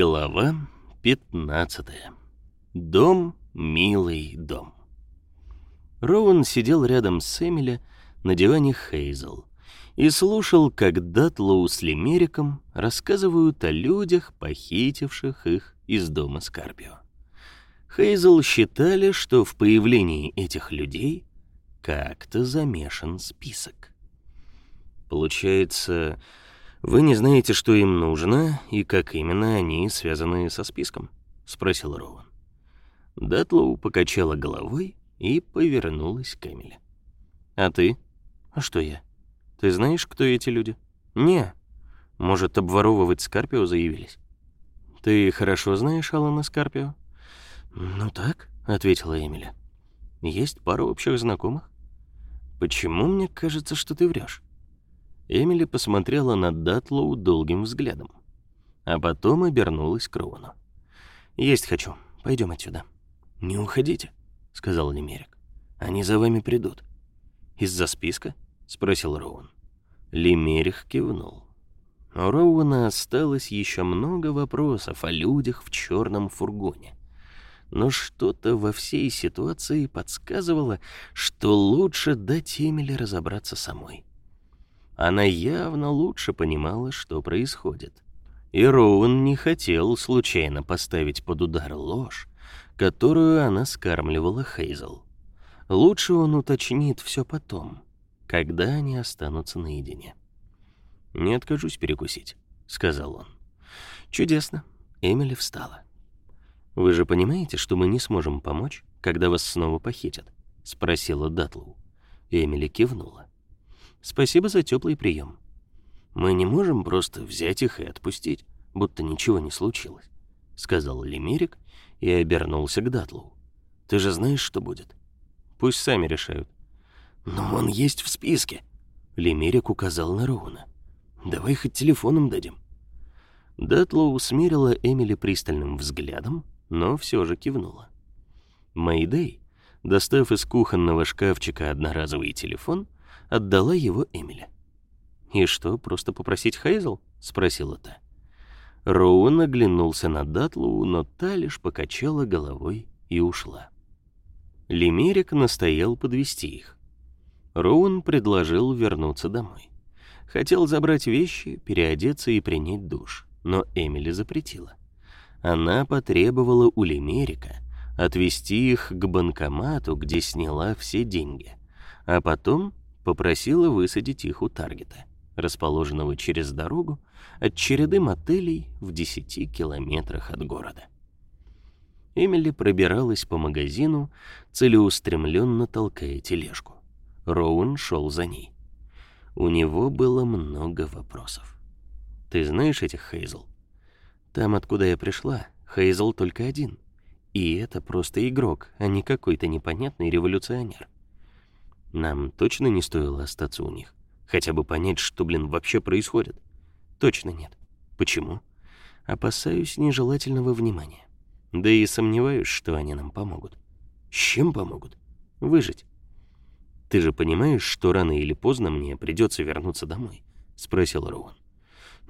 Глава 15. Дом, милый дом. Роуэн сидел рядом с Эмили на диване Хейзел и слушал, как Датлоу с Лимериком рассказывают о людях, похитивших их из дома Скарпио. Хейзел считали, что в появлении этих людей как-то замешан список. Получается, вы не знаете, что им нужно и как именно они связаны со списком? спросил Роуэн. Датлоу покачала головой и повернулась к Эмили. А ты? А что я? Ты знаешь, кто эти люди? Не. Может, обворовывать Скарпио заявились? Ты хорошо знаешь Алана Скарпио? Ну так, ответила Эмили. Есть пара общих знакомых. Почему мне кажется, что ты врешь? Эмили посмотрела на Датлоу долгим взглядом, а потом обернулась к Роуну. «Есть хочу. Пойдем отсюда». «Не уходите», — сказал Лемерик. «Они за вами придут». «Из-за списка?» — спросил Роун. Лемерих кивнул. У Роуна осталось еще много вопросов о людях в черном фургоне. Но что-то во всей ситуации подсказывало, что лучше дать Эмили разобраться самой. Она явно лучше понимала, что происходит. И Роуэн не хотел случайно поставить под удар ложь, которую она скармливала Хейзел. Лучше он уточнит все потом, когда они останутся наедине. «Не откажусь перекусить», — сказал он. «Чудесно». Эмили встала. «Вы же понимаете, что мы не сможем помочь, когда вас снова похитят?» — спросила Датлоу. Эмили кивнула. Спасибо за теплый прием. Мы не можем просто взять их и отпустить, будто ничего не случилось, сказал Лемерик и обернулся к Датлу. Ты же знаешь, что будет. Пусть сами решают. Но он есть в списке. Лемерик указал на Роуна. Давай хоть телефоном дадим. Датлоу смерила Эмили пристальным взглядом, но все же кивнула. Мэйдэй, достав из кухонного шкафчика одноразовый телефон, отдала его Эмили. «И что, просто попросить Хейзел?» — спросила та. Роуэн оглянулся на Датлу, но та лишь покачала головой и ушла. Лимерик настоял подвести их. Роуэн предложил вернуться домой. Хотел забрать вещи, переодеться и принять душ, но Эмили запретила. Она потребовала у Лимерика отвезти их к банкомату, где сняла все деньги, а потом попросила высадить их у Таргета, расположенного через дорогу от череды мотелей в 10 километрах от города. Эмили пробиралась по магазину, целеустремленно толкая тележку. Роуэн шел за ней. У него было много вопросов. «Ты знаешь этих Хейзл?» «Там, откуда я пришла, Хейзл только один. И это просто игрок, а не какой-то непонятный революционер. Нам точно не стоило остаться у них, хотя бы понять, что, блин, вообще происходит. Точно нет. Почему? Опасаюсь нежелательного внимания. Да и сомневаюсь, что они нам помогут. С чем помогут? Выжить. Ты же понимаешь, что рано или поздно мне придется вернуться домой, спросил Роуэн.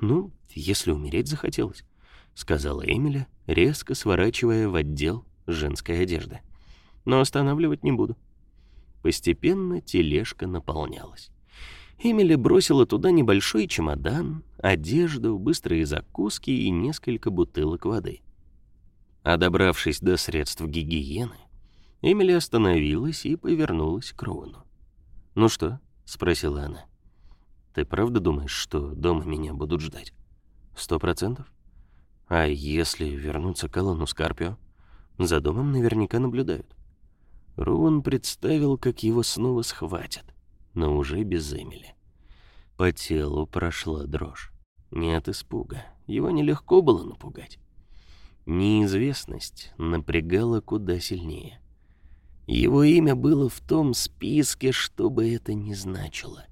Ну, если умереть захотелось, сказала Эмили, резко сворачивая в отдел женской одежды. Но останавливать не буду. Постепенно тележка наполнялась. Эмили бросила туда небольшой чемодан, одежду, быстрые закуски и несколько бутылок воды. А добравшись до средств гигиены, Эмили остановилась и повернулась к Роуну. «Ну что?» — спросила она. «Ты правда думаешь, что дома меня будут ждать?» «Сто процентов? А если вернуться к Алану Скарпио? За домом наверняка наблюдают. Руан представил, как его снова схватят, но уже без Эмили. По телу прошла дрожь. Не от испуга, его нелегко было напугать. Неизвестность напрягала куда сильнее. Его имя было в том списке, что бы это ни значило.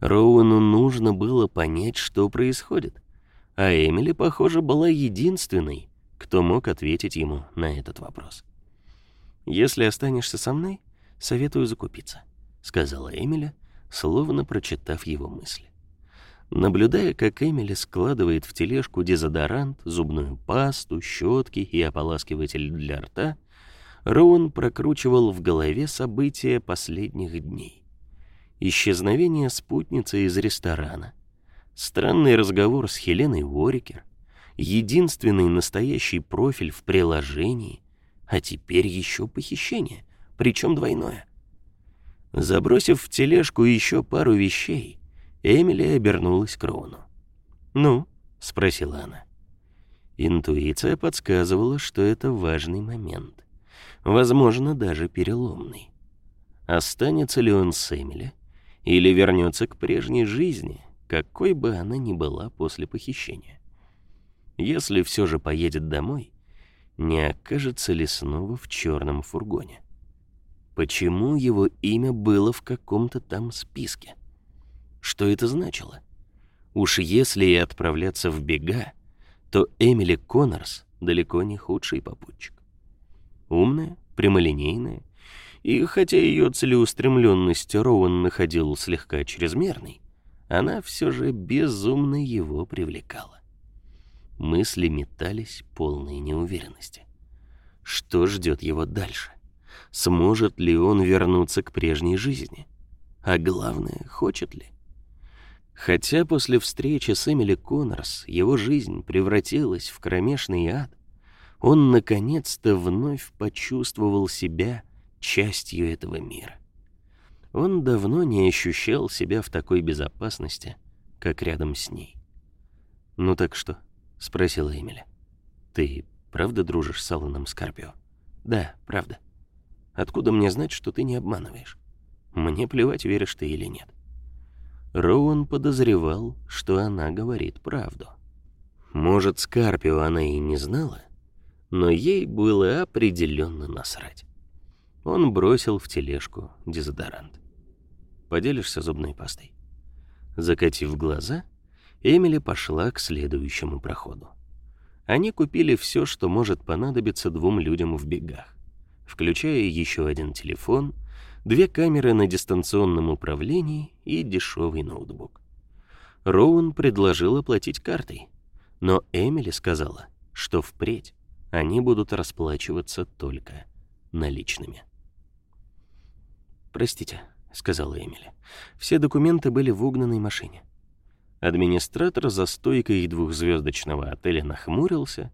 Роуэну нужно было понять, что происходит, а Эмили, похоже, была единственной, кто мог ответить ему на этот вопрос. Если останешься со мной, советую закупиться, сказала Эмили, словно прочитав его мысли. Наблюдая, как Эмили складывает в тележку дезодорант, зубную пасту, щетки и ополаскиватель для рта, Роуэн прокручивал в голове события последних дней. Исчезновение спутницы из ресторана, странный разговор с Хеленой Уорикер, единственный настоящий профиль в приложении, а теперь еще похищение, причем двойное. Забросив в тележку еще пару вещей, Эмили обернулась к Роуну. «Ну?» — спросила она. Интуиция подсказывала, что это важный момент. Возможно, даже переломный. Останется ли он с Эмили или вернется к прежней жизни, какой бы она ни была после похищения? Если все же поедет домой, не окажется ли снова в черном фургоне? Почему его имя было в каком-то там списке? Что это значило? Уж если и отправляться в бега, то Эмили Коннорс далеко не худший попутчик. Умная, прямолинейная, и хотя ее целеустремленность Роуэн находил слегка чрезмерной, она все же безумно его привлекала. Мысли метались полные неуверенности. Что ждет его дальше? Сможет ли он вернуться к прежней жизни? А главное, хочет ли? Хотя после встречи с Эмили Коннорс его жизнь превратилась в кромешный ад, он наконец-то вновь почувствовал себя частью этого мира. Он давно не ощущал себя в такой безопасности, как рядом с ней. «Ну так что?» — спросила Эмили. «Ты правда дружишь с Алланом Скорпио?» «Да, правда. Откуда мне знать, что ты не обманываешь? Мне плевать, веришь ты или нет». Роуэн подозревал, что она говорит правду. Может, Скарпио она и не знала, но ей было определенно насрать. Он бросил в тележку дезодорант. «Поделишься зубной пастой?» Закатив глаза, Эмили пошла к следующему проходу. Они купили все, что может понадобиться двум людям в бегах, включая еще один телефон, две камеры на дистанционном управлении и дешевый ноутбук. Роуэн предложил оплатить картой, но Эмили сказала, что впредь они будут расплачиваться только наличными. «Простите», — сказала Эмили, — «все документы были в угнанной машине». Администратор за стойкой двухзвездочного отеля нахмурился,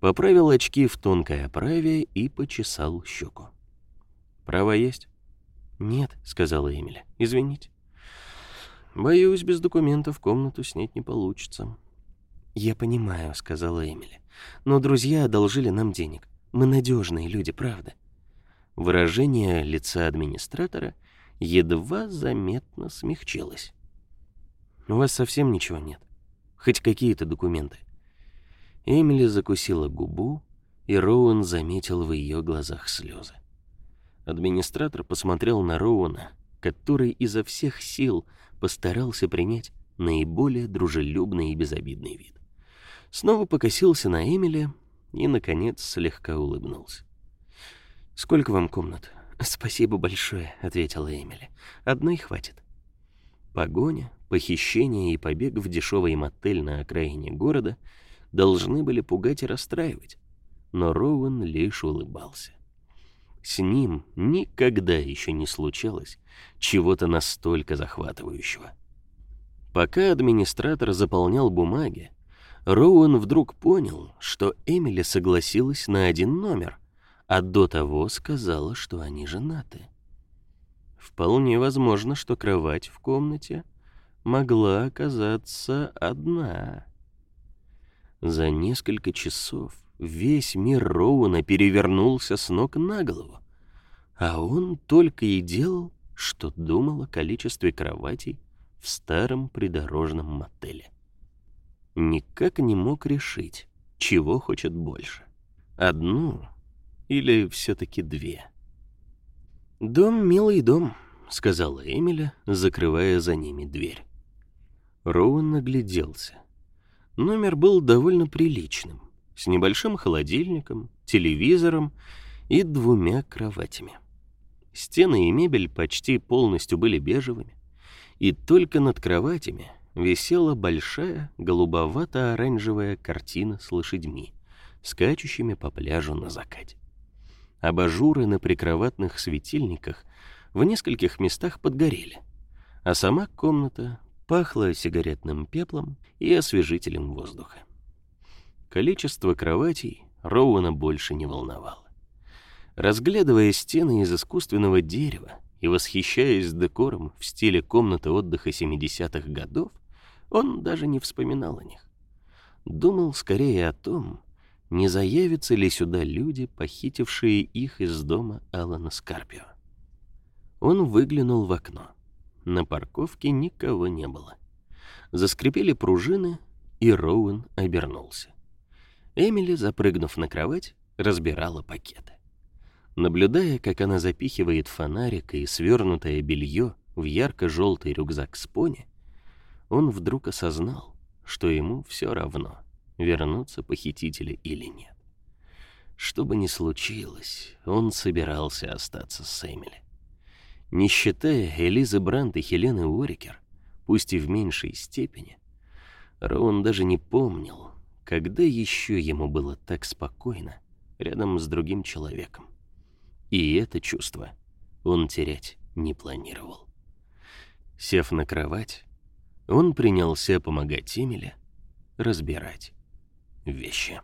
поправил очки в тонкой оправе и почесал щеку. «Право есть?» «Нет», — сказала Эмили, — «извините». «Боюсь, без документов комнату снять не получится». «Я понимаю», — сказала Эмили, — «но друзья одолжили нам денег. Мы надежные люди, правда?» Выражение лица администратора едва заметно смягчилось. У вас совсем ничего нет? Хоть какие-то документы?» Эмили закусила губу, и Роуэн заметил в ее глазах слезы. Администратор посмотрел на Роуэна, который изо всех сил постарался принять наиболее дружелюбный и безобидный вид. Снова покосился на Эмили и, наконец, слегка улыбнулся. «Сколько вам комнат?» «Спасибо большое», — ответила Эмили. «Одной хватит». Погоня, похищение и побег в дешевый мотель на окраине города должны были пугать и расстраивать, но Роуэн лишь улыбался. С ним никогда еще не случалось чего-то настолько захватывающего. Пока администратор заполнял бумаги, Роуэн вдруг понял, что Эмили согласилась на один номер, а до того сказала, что они женаты. Вполне возможно, что кровать в комнате могла оказаться одна. За несколько часов весь мир Роуна перевернулся с ног на голову, а он только и делал, что думал о количестве кроватей в старом придорожном мотеле. Никак не мог решить, чего хочет больше. Одну или все-таки две. «Дом, милый дом», — сказала Эмиля, закрывая за ними дверь. Роуэн нагляделся. Номер был довольно приличным, с небольшим холодильником, телевизором и двумя кроватями. Стены и мебель почти полностью были бежевыми, и только над кроватями висела большая голубовато-оранжевая картина с лошадьми, скачущими по пляжу на закате. Абажуры на прикроватных светильниках в нескольких местах подгорели, а сама комната пахла сигаретным пеплом и освежителем воздуха. Количество кроватей Роуэна больше не волновало. Разглядывая стены из искусственного дерева и восхищаясь декором в стиле комнаты отдыха 70-х годов, он даже не вспоминал о них. Думал скорее о том, не заявятся ли сюда люди, похитившие их из дома Алана Скарпио. Он выглянул в окно. На парковке никого не было. Заскрипели пружины, и Роуэн обернулся. Эмили, запрыгнув на кровать, разбирала пакеты. Наблюдая, как она запихивает фонарик и свернутое белье в ярко-желтый рюкзак с пони, он вдруг осознал, что ему все равно, вернутся похитители или нет. Что бы ни случилось, он собирался остаться с Эмили. Не считая Элизы Брант и Хелены Уорикер, пусть и в меньшей степени, Роун даже не помнил, когда еще ему было так спокойно рядом с другим человеком. И это чувство он терять не планировал. Сев на кровать, он принялся помогать Эмиле разбирать вещи.